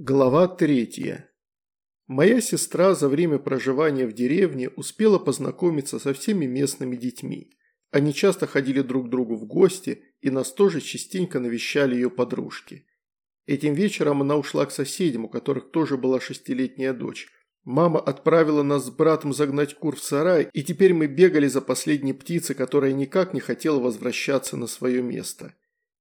Глава третья. Моя сестра за время проживания в деревне успела познакомиться со всеми местными детьми. Они часто ходили друг к другу в гости и нас тоже частенько навещали ее подружки. Этим вечером она ушла к соседям, у которых тоже была шестилетняя дочь. Мама отправила нас с братом загнать кур в сарай, и теперь мы бегали за последней птицей, которая никак не хотела возвращаться на свое место.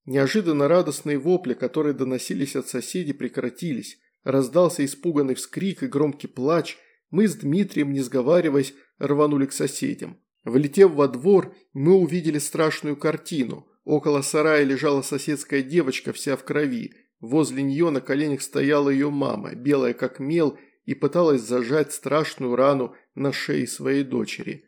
Неожиданно радостные вопли, которые доносились от соседей, прекратились. Раздался испуганный вскрик и громкий плач. Мы с Дмитрием, не сговариваясь, рванули к соседям. Влетев во двор, мы увидели страшную картину. Около сарая лежала соседская девочка, вся в крови. Возле нее на коленях стояла ее мама, белая как мел, и пыталась зажать страшную рану на шее своей дочери.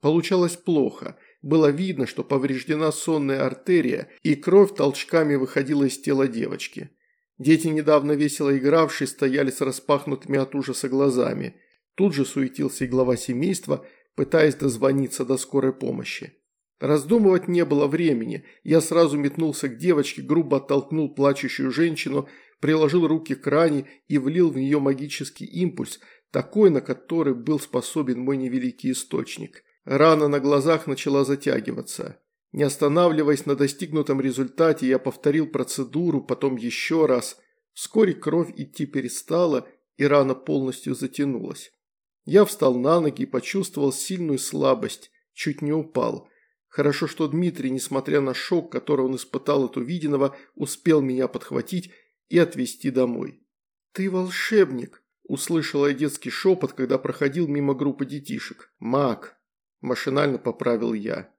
Получалось плохо – было видно, что повреждена сонная артерия, и кровь толчками выходила из тела девочки. Дети, недавно весело игравшие, стояли с распахнутыми от ужаса глазами. Тут же суетился и глава семейства, пытаясь дозвониться до скорой помощи. Раздумывать не было времени. Я сразу метнулся к девочке, грубо оттолкнул плачущую женщину, приложил руки к ране и влил в нее магический импульс, такой, на который был способен мой невеликий источник. Рана на глазах начала затягиваться. Не останавливаясь на достигнутом результате, я повторил процедуру, потом еще раз. Вскоре кровь идти перестала, и рана полностью затянулась. Я встал на ноги и почувствовал сильную слабость, чуть не упал. Хорошо, что Дмитрий, несмотря на шок, который он испытал от увиденного, успел меня подхватить и отвезти домой. «Ты волшебник!» – услышала я детский шепот, когда проходил мимо группы детишек. «Маг!» Машинально поправил я.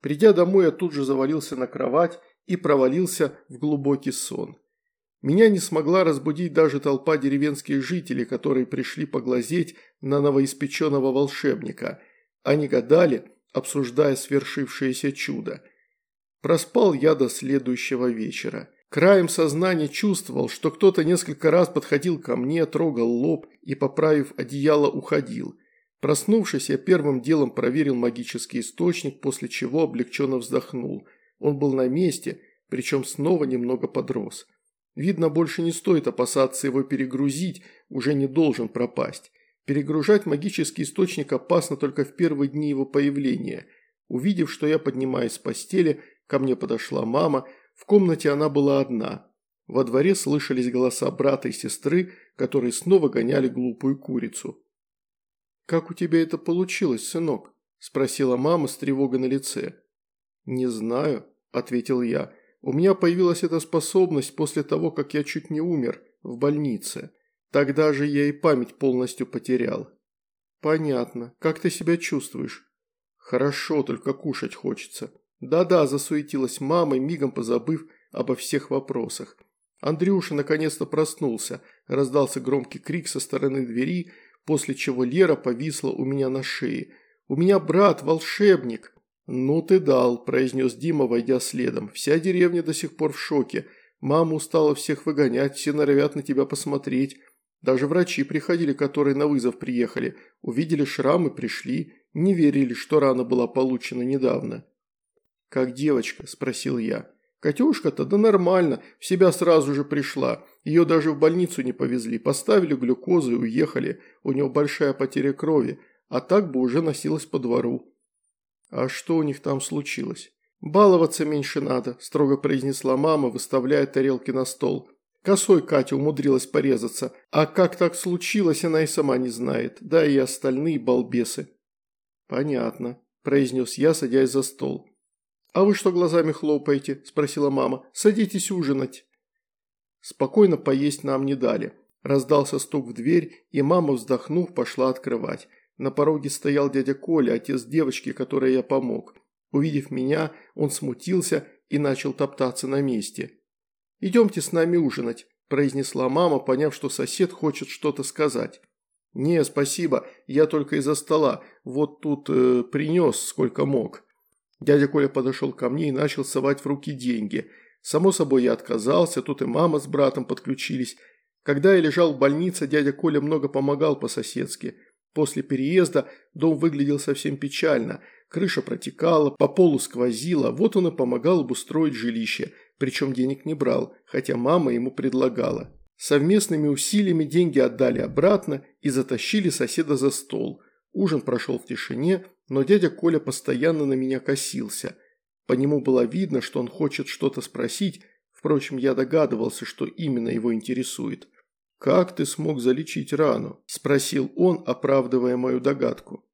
Придя домой, я тут же завалился на кровать и провалился в глубокий сон. Меня не смогла разбудить даже толпа деревенских жителей, которые пришли поглазеть на новоиспеченного волшебника. Они гадали, обсуждая свершившееся чудо. Проспал я до следующего вечера. Краем сознания чувствовал, что кто-то несколько раз подходил ко мне, трогал лоб и, поправив одеяло, уходил. Проснувшись, я первым делом проверил магический источник, после чего облегченно вздохнул. Он был на месте, причем снова немного подрос. Видно, больше не стоит опасаться его перегрузить, уже не должен пропасть. Перегружать магический источник опасно только в первые дни его появления. Увидев, что я поднимаюсь с постели, ко мне подошла мама, в комнате она была одна. Во дворе слышались голоса брата и сестры, которые снова гоняли глупую курицу. «Как у тебя это получилось, сынок?» – спросила мама с тревогой на лице. «Не знаю», – ответил я. «У меня появилась эта способность после того, как я чуть не умер в больнице. Тогда же я и память полностью потерял». «Понятно. Как ты себя чувствуешь?» «Хорошо, только кушать хочется». «Да-да», – засуетилась мама, мигом позабыв обо всех вопросах. Андрюша наконец-то проснулся. Раздался громкий крик со стороны двери – после чего Лера повисла у меня на шее. «У меня брат, волшебник!» «Ну ты дал», – произнес Дима, войдя следом. «Вся деревня до сих пор в шоке. Мама устала всех выгонять, все норовят на тебя посмотреть. Даже врачи приходили, которые на вызов приехали. Увидели шрамы, пришли. Не верили, что рана была получена недавно». «Как девочка?» – спросил я. «Катюшка-то, да нормально, в себя сразу же пришла. Ее даже в больницу не повезли, поставили глюкозу и уехали, у нее большая потеря крови, а так бы уже носилась по двору. А что у них там случилось? «Баловаться меньше надо», – строго произнесла мама, выставляя тарелки на стол. Косой Катя умудрилась порезаться, а как так случилось, она и сама не знает, да и остальные балбесы. «Понятно», – произнес я, садясь за стол. «А вы что глазами хлопаете?» – спросила мама. «Садитесь ужинать». Спокойно поесть нам не дали. Раздался стук в дверь, и мама, вздохнув, пошла открывать. На пороге стоял дядя Коля, отец девочки, которой я помог. Увидев меня, он смутился и начал топтаться на месте. «Идемте с нами ужинать», – произнесла мама, поняв, что сосед хочет что-то сказать. «Не, спасибо, я только из-за стола, вот тут э, принес сколько мог». Дядя Коля подошел ко мне и начал совать в руки деньги – Само собой я отказался, тут и мама с братом подключились. Когда я лежал в больнице, дядя Коля много помогал по-соседски. После переезда дом выглядел совсем печально. Крыша протекала, по полу сквозила, вот он и помогал обустроить жилище, причем денег не брал, хотя мама ему предлагала. Совместными усилиями деньги отдали обратно и затащили соседа за стол. Ужин прошел в тишине, но дядя Коля постоянно на меня косился. По нему было видно, что он хочет что-то спросить, впрочем, я догадывался, что именно его интересует. «Как ты смог залечить рану?» – спросил он, оправдывая мою догадку.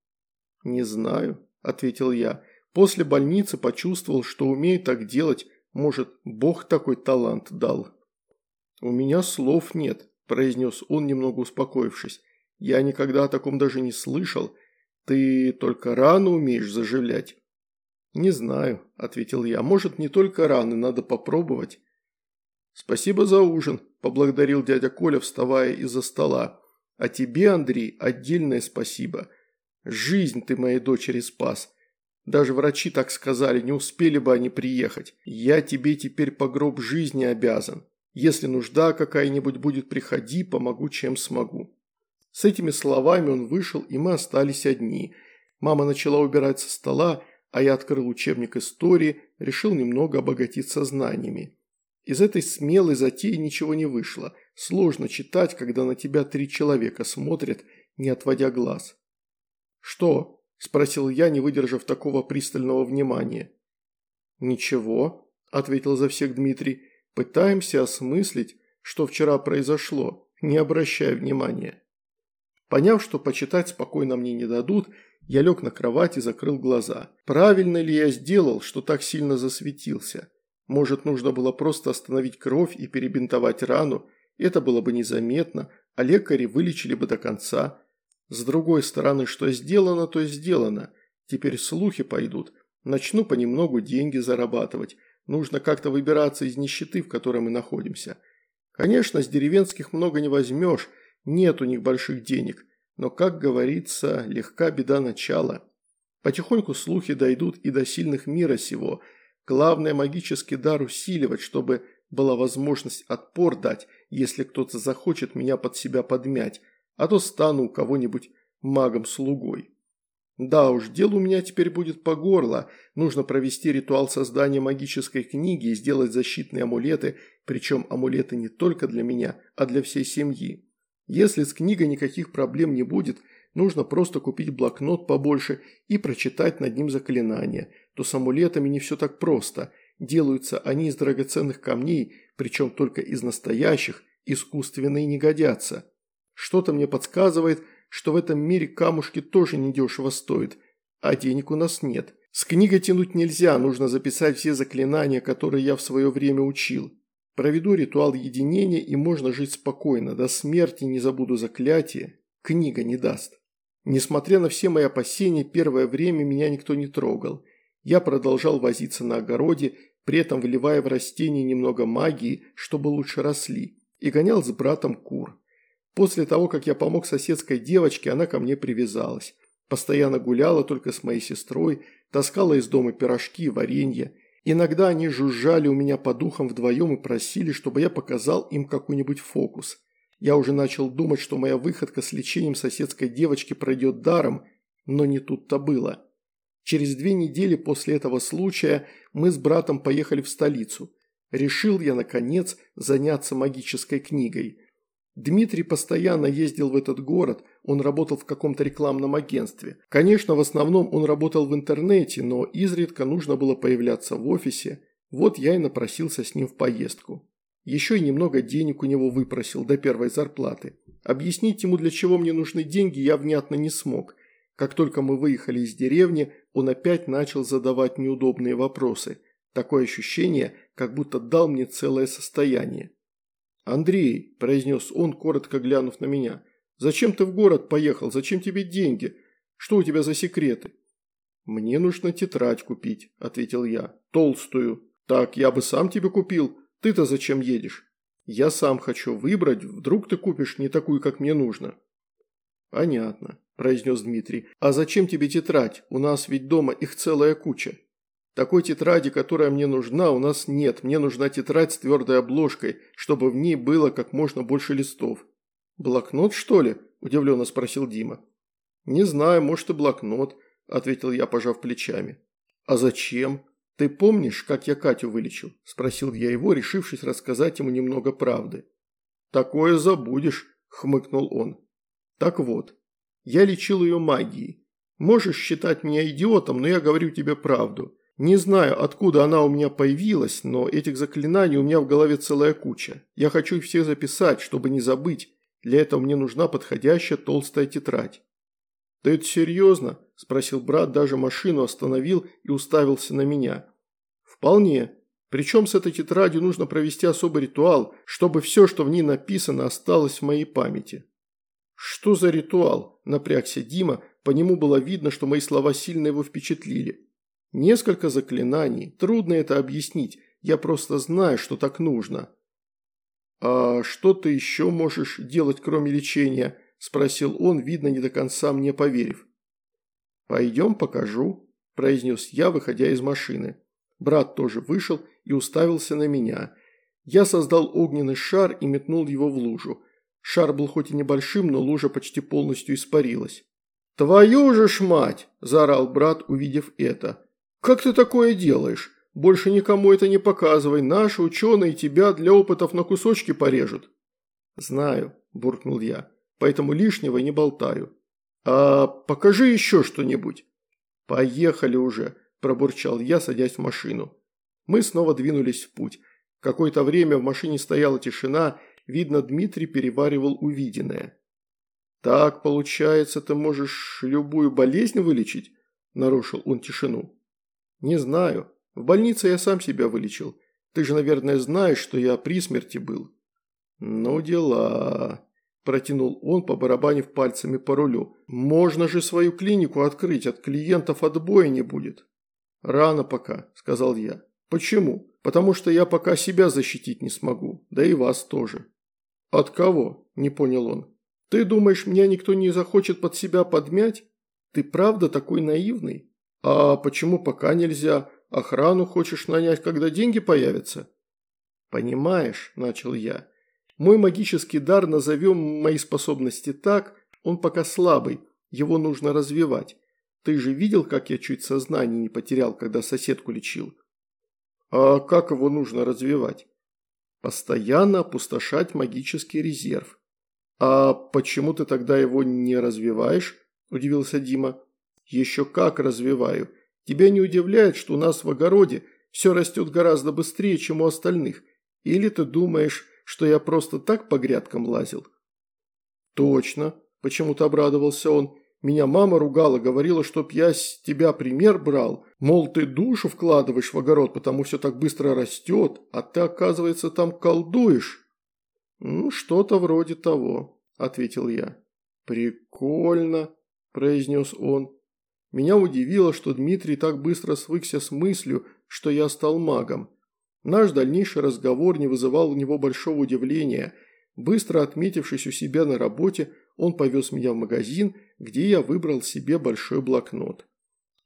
«Не знаю», – ответил я. «После больницы почувствовал, что умею так делать, может, Бог такой талант дал». «У меня слов нет», – произнес он, немного успокоившись. «Я никогда о таком даже не слышал. Ты только рану умеешь заживлять». «Не знаю», – ответил я. «Может, не только раны, надо попробовать». «Спасибо за ужин», – поблагодарил дядя Коля, вставая из-за стола. «А тебе, Андрей, отдельное спасибо. Жизнь ты моей дочери спас. Даже врачи так сказали, не успели бы они приехать. Я тебе теперь по гроб жизни обязан. Если нужда какая-нибудь будет, приходи, помогу, чем смогу». С этими словами он вышел, и мы остались одни. Мама начала убирать со стола, а я открыл учебник истории, решил немного обогатиться знаниями. Из этой смелой затеи ничего не вышло. Сложно читать, когда на тебя три человека смотрят, не отводя глаз. «Что?» – спросил я, не выдержав такого пристального внимания. «Ничего», – ответил за всех Дмитрий. Пытаемся осмыслить, что вчера произошло, не обращая внимания. Поняв, что почитать спокойно мне не дадут, я лег на кровать и закрыл глаза. Правильно ли я сделал, что так сильно засветился? Может, нужно было просто остановить кровь и перебинтовать рану, это было бы незаметно, а лекари вылечили бы до конца. С другой стороны, что сделано, то сделано. Теперь слухи пойдут. Начну понемногу деньги зарабатывать. Нужно как-то выбираться из нищеты, в которой мы находимся. Конечно, с деревенских много не возьмешь, нет у них больших денег, но, как говорится, легка беда начала. Потихоньку слухи дойдут и до сильных мира сего. Главное магический дар усиливать, чтобы была возможность отпор дать, если кто-то захочет меня под себя подмять, а то стану у кого-нибудь магом-слугой. Да уж, дело у меня теперь будет по горло. Нужно провести ритуал создания магической книги и сделать защитные амулеты, причем амулеты не только для меня, а для всей семьи. Если с книгой никаких проблем не будет, нужно просто купить блокнот побольше и прочитать над ним заклинания. То с амулетами не все так просто. Делаются они из драгоценных камней, причем только из настоящих, искусственные не годятся. Что-то мне подсказывает – что в этом мире камушки тоже недешево стоят, а денег у нас нет. С книгой тянуть нельзя, нужно записать все заклинания, которые я в свое время учил. Проведу ритуал единения и можно жить спокойно, до смерти не забуду заклятие, книга не даст. Несмотря на все мои опасения, первое время меня никто не трогал. Я продолжал возиться на огороде, при этом выливая в растения немного магии, чтобы лучше росли, и гонял с братом кур. После того, как я помог соседской девочке, она ко мне привязалась. Постоянно гуляла только с моей сестрой, таскала из дома пирожки и варенье. Иногда они жужжали у меня по духам вдвоем и просили, чтобы я показал им какой-нибудь фокус. Я уже начал думать, что моя выходка с лечением соседской девочки пройдет даром, но не тут-то было. Через две недели после этого случая мы с братом поехали в столицу. Решил я, наконец, заняться магической книгой – Дмитрий постоянно ездил в этот город, он работал в каком-то рекламном агентстве. Конечно, в основном он работал в интернете, но изредка нужно было появляться в офисе. Вот я и напросился с ним в поездку. Еще и немного денег у него выпросил до первой зарплаты. Объяснить ему, для чего мне нужны деньги, я внятно не смог. Как только мы выехали из деревни, он опять начал задавать неудобные вопросы. Такое ощущение, как будто дал мне целое состояние. «Андрей», – произнес он, коротко глянув на меня, – «зачем ты в город поехал? Зачем тебе деньги? Что у тебя за секреты?» «Мне нужно тетрадь купить», – ответил я. «Толстую». «Так, я бы сам тебе купил. Ты-то зачем едешь?» «Я сам хочу выбрать, вдруг ты купишь не такую, как мне нужно». «Понятно», – произнес Дмитрий. «А зачем тебе тетрадь? У нас ведь дома их целая куча». Такой тетради, которая мне нужна, у нас нет. Мне нужна тетрадь с твердой обложкой, чтобы в ней было как можно больше листов. «Блокнот, что ли?» – удивленно спросил Дима. «Не знаю, может и блокнот», – ответил я, пожав плечами. «А зачем? Ты помнишь, как я Катю вылечил?» – спросил я его, решившись рассказать ему немного правды. «Такое забудешь», – хмыкнул он. «Так вот, я лечил ее магией. Можешь считать меня идиотом, но я говорю тебе правду. Не знаю, откуда она у меня появилась, но этих заклинаний у меня в голове целая куча. Я хочу их все записать, чтобы не забыть. Для этого мне нужна подходящая толстая тетрадь». «Ты это серьезно?» – спросил брат, даже машину остановил и уставился на меня. «Вполне. Причем с этой тетрадью нужно провести особый ритуал, чтобы все, что в ней написано, осталось в моей памяти». «Что за ритуал?» – напрягся Дима, по нему было видно, что мои слова сильно его впечатлили. «Несколько заклинаний, трудно это объяснить, я просто знаю, что так нужно». «А что ты еще можешь делать, кроме лечения?» – спросил он, видно, не до конца мне поверив. «Пойдем покажу», – произнес я, выходя из машины. Брат тоже вышел и уставился на меня. Я создал огненный шар и метнул его в лужу. Шар был хоть и небольшим, но лужа почти полностью испарилась. «Твою же ж мать!» – заорал брат, увидев это. «Как ты такое делаешь? Больше никому это не показывай, наши ученые тебя для опытов на кусочки порежут». «Знаю», – буркнул я, – «поэтому лишнего не болтаю». «А покажи еще что-нибудь». «Поехали уже», – пробурчал я, садясь в машину. Мы снова двинулись в путь. Какое-то время в машине стояла тишина, видно, Дмитрий переваривал увиденное. «Так, получается, ты можешь любую болезнь вылечить?» – нарушил он тишину. «Не знаю. В больнице я сам себя вылечил. Ты же, наверное, знаешь, что я при смерти был». «Ну дела», – протянул он, побарабанив пальцами по рулю. «Можно же свою клинику открыть, от клиентов отбоя не будет». «Рано пока», – сказал я. «Почему? Потому что я пока себя защитить не смогу, да и вас тоже». «От кого?» – не понял он. «Ты думаешь, меня никто не захочет под себя подмять? Ты правда такой наивный? А почему пока нельзя? Охрану хочешь нанять, когда деньги появятся?» «Понимаешь», – начал я, – «мой магический дар, назовем мои способности так, он пока слабый, его нужно развивать. Ты же видел, как я чуть сознание не потерял, когда соседку лечил?» «А как его нужно развивать?» «Постоянно опустошать магический резерв. «А почему ты тогда его не развиваешь?» – удивился Дима. «Еще как развиваю. Тебя не удивляет, что у нас в огороде все растет гораздо быстрее, чем у остальных? Или ты думаешь, что я просто так по грядкам лазил?» «Точно», – почему-то обрадовался он. «Меня мама ругала, говорила, чтоб я с тебя пример брал. Мол, ты душу вкладываешь в огород, потому все так быстро растет, а ты, оказывается, там колдуешь». «Ну, что-то вроде того», – ответил я. «Прикольно», – произнес он. Меня удивило, что Дмитрий так быстро свыкся с мыслью, что я стал магом. Наш дальнейший разговор не вызывал у него большого удивления. Быстро отметившись у себя на работе, он повез меня в магазин, где я выбрал себе большой блокнот.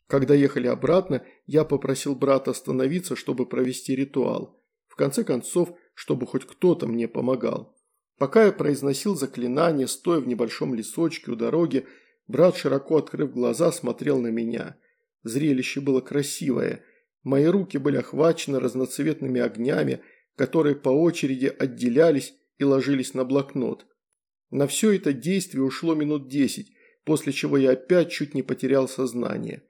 Когда ехали обратно, я попросил брата остановиться, чтобы провести ритуал. В конце концов, чтобы хоть кто-то мне помогал. Пока я произносил заклинание, стоя в небольшом лесочке у дороги, брат, широко открыв глаза, смотрел на меня. Зрелище было красивое. Мои руки были охвачены разноцветными огнями, которые по очереди отделялись и ложились на блокнот. На все это действие ушло минут десять, после чего я опять чуть не потерял сознание.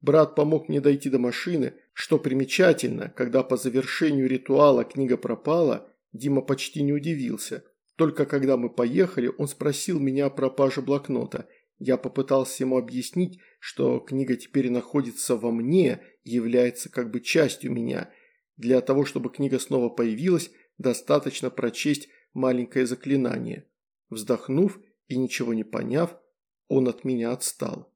Брат помог мне дойти до машины, что примечательно, когда по завершению ритуала книга пропала, Дима почти не удивился. Только когда мы поехали, он спросил меня о пропаже блокнота. Я попытался ему объяснить, что книга теперь находится во мне и является как бы частью меня. Для того, чтобы книга снова появилась, достаточно прочесть маленькое заклинание. Вздохнув и ничего не поняв, он от меня отстал.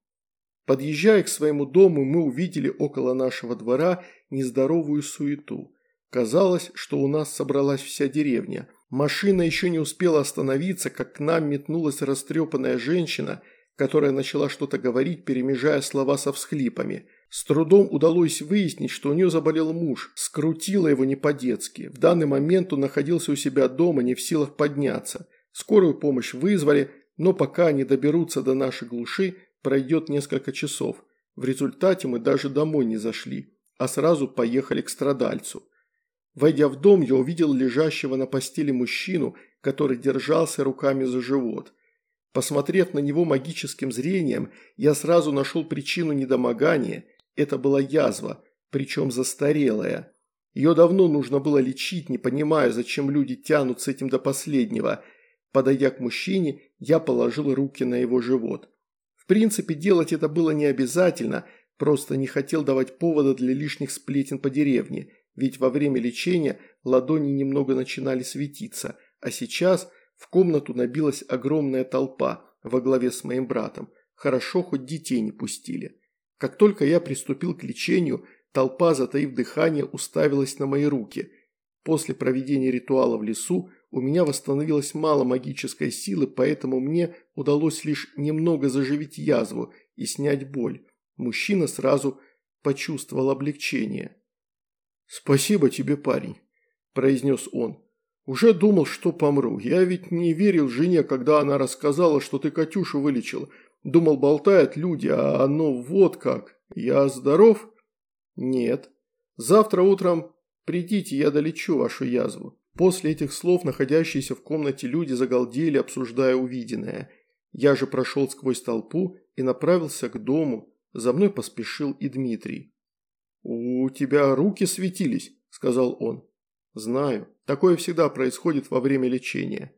Подъезжая к своему дому, мы увидели около нашего двора нездоровую суету. Казалось, что у нас собралась вся деревня. Машина еще не успела остановиться, как к нам метнулась растрепанная женщина, которая начала что-то говорить, перемежая слова со всхлипами. С трудом удалось выяснить, что у нее заболел муж, скрутила его не по-детски. В данный момент он находился у себя дома, не в силах подняться. Скорую помощь вызвали, но пока они доберутся до нашей глуши, пройдет несколько часов. В результате мы даже домой не зашли, а сразу поехали к страдальцу. Войдя в дом, я увидел лежащего на постели мужчину, который держался руками за живот. Посмотрев на него магическим зрением, я сразу нашел причину недомогания. Это была язва, причем застарелая. Ее давно нужно было лечить, не понимая, зачем люди тянут с этим до последнего. Подойдя к мужчине, я положил руки на его живот. В принципе, делать это было не обязательно, просто не хотел давать повода для лишних сплетен по деревне, ведь во время лечения ладони немного начинали светиться, а сейчас в комнату набилась огромная толпа во главе с моим братом. Хорошо, хоть детей не пустили. Как только я приступил к лечению, толпа, затаив дыхание, уставилась на мои руки. После проведения ритуала в лесу у меня восстановилось мало магической силы, поэтому мне удалось лишь немного заживить язву и снять боль. Мужчина сразу почувствовал облегчение. «Спасибо тебе, парень», – произнес он. «Уже думал, что помру. Я ведь не верил жене, когда она рассказала, что ты Катюшу вылечил. Думал, болтают люди, а оно вот как. Я здоров?» «Нет. Завтра утром придите, я долечу вашу язву». После этих слов находящиеся в комнате люди загалдели, обсуждая увиденное. Я же прошел сквозь толпу и направился к дому. За мной поспешил и Дмитрий. «У тебя руки светились», – сказал он. «Знаю. Такое всегда происходит во время лечения».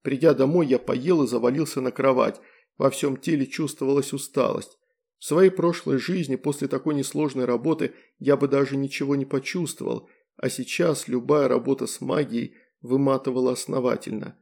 Придя домой, я поел и завалился на кровать. Во всем теле чувствовалась усталость. В своей прошлой жизни после такой несложной работы я бы даже ничего не почувствовал, а сейчас любая работа с магией выматывала основательно.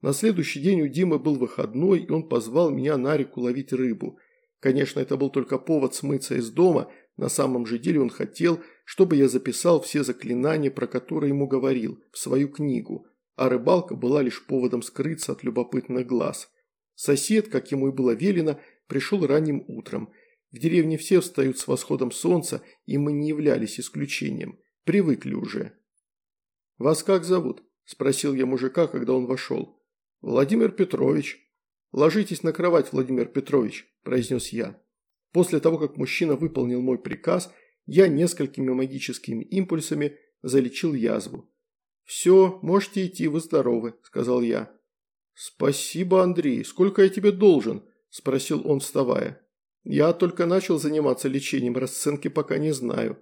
На следующий день у Димы был выходной, и он позвал меня на реку ловить рыбу. Конечно, это был только повод смыться из дома, на самом же деле он хотел, чтобы я записал все заклинания, про которые ему говорил, в свою книгу, а рыбалка была лишь поводом скрыться от любопытных глаз. Сосед, как ему и было велено, пришел ранним утром. В деревне все встают с восходом солнца, и мы не являлись исключением. Привыкли уже. «Вас как зовут?» – спросил я мужика, когда он вошел. «Владимир Петрович». «Ложитесь на кровать, Владимир Петрович», – произнес я. После того, как мужчина выполнил мой приказ, я несколькими магическими импульсами залечил язву. «Все, можете идти, вы здоровы», – сказал я. «Спасибо, Андрей. Сколько я тебе должен?» – спросил он, вставая. «Я только начал заниматься лечением, расценки пока не знаю».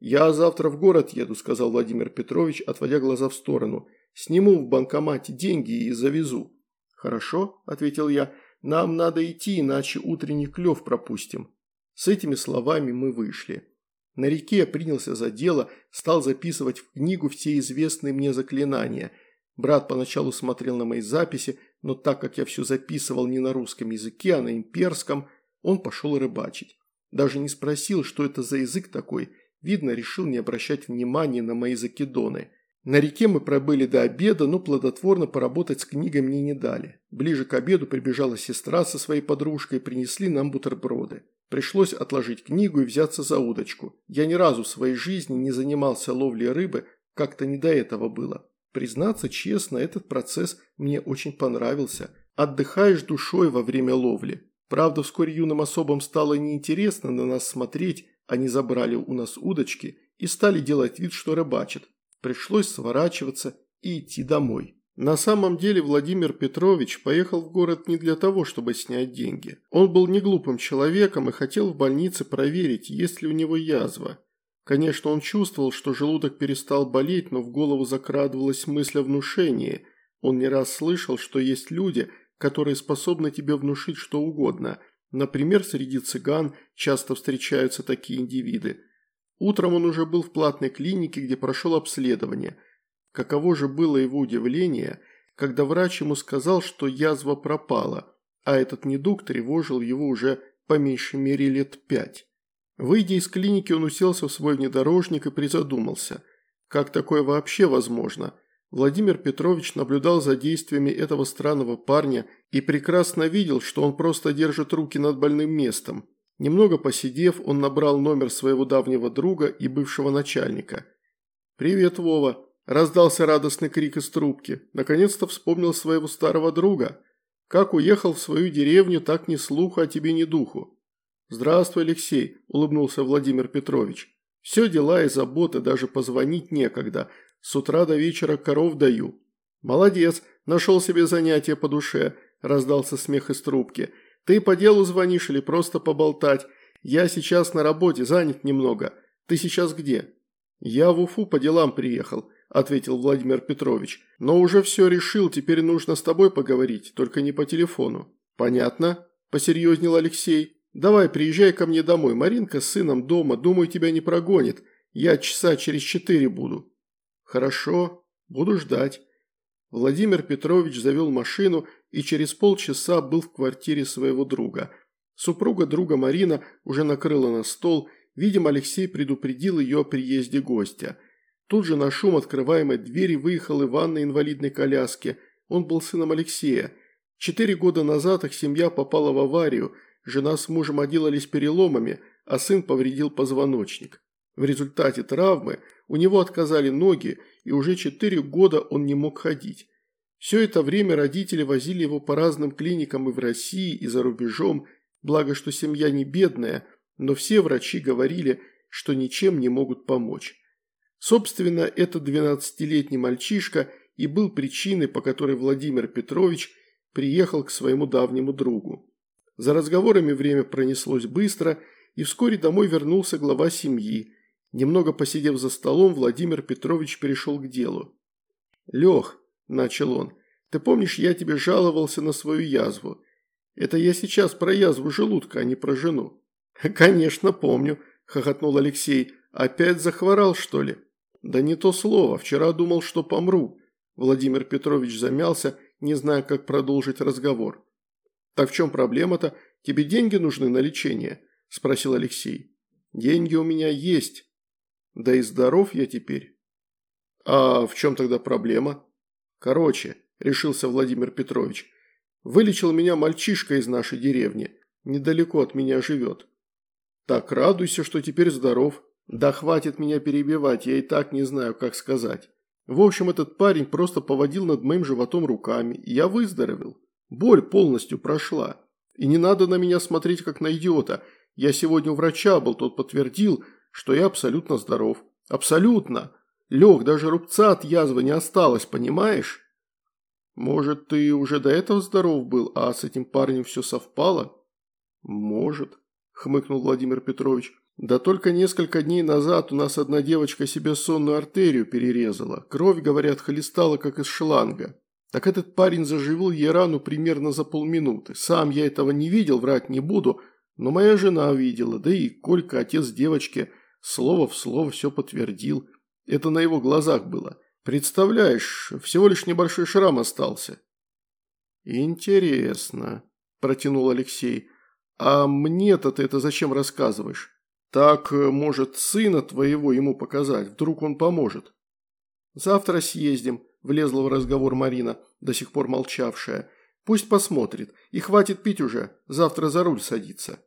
«Я завтра в город еду», – сказал Владимир Петрович, отводя глаза в сторону. «Сниму в банкомате деньги и завезу». «Хорошо», – ответил я. Нам надо идти, иначе утренний клев пропустим». С этими словами мы вышли. На реке я принялся за дело, стал записывать в книгу все известные мне заклинания. Брат поначалу смотрел на мои записи, но так как я все записывал не на русском языке, а на имперском, он пошел рыбачить. Даже не спросил, что это за язык такой, видно, решил не обращать внимания на мои закидоны. На реке мы пробыли до обеда, но плодотворно поработать с книгой мне не дали. Ближе к обеду прибежала сестра со своей подружкой и принесли нам бутерброды. Пришлось отложить книгу и взяться за удочку. Я ни разу в своей жизни не занимался ловлей рыбы, как-то не до этого было. Признаться честно, этот процесс мне очень понравился. Отдыхаешь душой во время ловли. Правда, вскоре юным особам стало неинтересно на нас смотреть, они забрали у нас удочки и стали делать вид, что рыбачат. Пришлось сворачиваться и идти домой. На самом деле Владимир Петрович поехал в город не для того, чтобы снять деньги. Он был не глупым человеком и хотел в больнице проверить, есть ли у него язва. Конечно, он чувствовал, что желудок перестал болеть, но в голову закрадывалась мысль о внушении. Он не раз слышал, что есть люди, которые способны тебе внушить что угодно. Например, среди цыган часто встречаются такие индивиды – Утром он уже был в платной клинике, где прошел обследование. Каково же было его удивление, когда врач ему сказал, что язва пропала, а этот недуг тревожил его уже по меньшей мере лет пять. Выйдя из клиники, он уселся в свой внедорожник и призадумался. Как такое вообще возможно? Владимир Петрович наблюдал за действиями этого странного парня и прекрасно видел, что он просто держит руки над больным местом. Немного посидев, он набрал номер своего давнего друга и бывшего начальника. «Привет, Вова!» – раздался радостный крик из трубки. Наконец-то вспомнил своего старого друга. «Как уехал в свою деревню, так ни слуха о тебе, ни духу». «Здравствуй, Алексей!» – улыбнулся Владимир Петрович. «Все дела и заботы, даже позвонить некогда. С утра до вечера коров даю». «Молодец, нашел себе занятие по душе», – раздался смех из трубки. «Ты по делу звонишь или просто поболтать? Я сейчас на работе, занят немного. Ты сейчас где?» «Я в Уфу по делам приехал», – ответил Владимир Петрович. «Но уже все решил, теперь нужно с тобой поговорить, только не по телефону». «Понятно», – посерьезнел Алексей. «Давай, приезжай ко мне домой, Маринка с сыном дома, думаю, тебя не прогонит. Я часа через четыре буду». «Хорошо, буду ждать». Владимир Петрович завел машину и через полчаса был в квартире своего друга. Супруга друга Марина уже накрыла на стол, видимо, Алексей предупредил ее о приезде гостя. Тут же на шум открываемой двери выехал Иван на инвалидной коляске. Он был сыном Алексея. Четыре года назад их семья попала в аварию, жена с мужем отделались переломами, а сын повредил позвоночник. В результате травмы у него отказали ноги, и уже четыре года он не мог ходить. Все это время родители возили его по разным клиникам и в России, и за рубежом, благо что семья не бедная, но все врачи говорили, что ничем не могут помочь. Собственно, этот 12-летний мальчишка и был причиной, по которой Владимир Петрович приехал к своему давнему другу. За разговорами время пронеслось быстро, и вскоре домой вернулся глава семьи, Немного посидев за столом, Владимир Петрович перешел к делу. «Лех», – начал он, – «ты помнишь, я тебе жаловался на свою язву? Это я сейчас про язву желудка, а не про жену». «Конечно, помню», – хохотнул Алексей. «Опять захворал, что ли?» «Да не то слово. Вчера думал, что помру». Владимир Петрович замялся, не зная, как продолжить разговор. «Так в чем проблема-то? Тебе деньги нужны на лечение?» – спросил Алексей. «Деньги у меня есть», да и здоров я теперь. А в чем тогда проблема? Короче, решился Владимир Петрович. Вылечил меня мальчишка из нашей деревни. Недалеко от меня живет. Так радуйся, что теперь здоров. Да хватит меня перебивать, я и так не знаю, как сказать. В общем, этот парень просто поводил над моим животом руками, и я выздоровел. Боль полностью прошла. И не надо на меня смотреть, как на идиота. Я сегодня у врача был, тот подтвердил, что я абсолютно здоров. Абсолютно. Лег, даже рубца от язвы не осталось, понимаешь? Может, ты уже до этого здоров был, а с этим парнем все совпало? Может, хмыкнул Владимир Петрович. Да только несколько дней назад у нас одна девочка себе сонную артерию перерезала. Кровь, говорят, холестала, как из шланга. Так этот парень заживил ей рану примерно за полминуты. Сам я этого не видел, врать не буду, но моя жена видела, да и Колька, отец девочки – Слово в слово все подтвердил. Это на его глазах было. Представляешь, всего лишь небольшой шрам остался. Интересно, протянул Алексей. А мне-то ты это зачем рассказываешь? Так, может, сына твоего ему показать, вдруг он поможет. Завтра съездим, влезла в разговор Марина, до сих пор молчавшая. Пусть посмотрит, и хватит пить уже, завтра за руль садиться.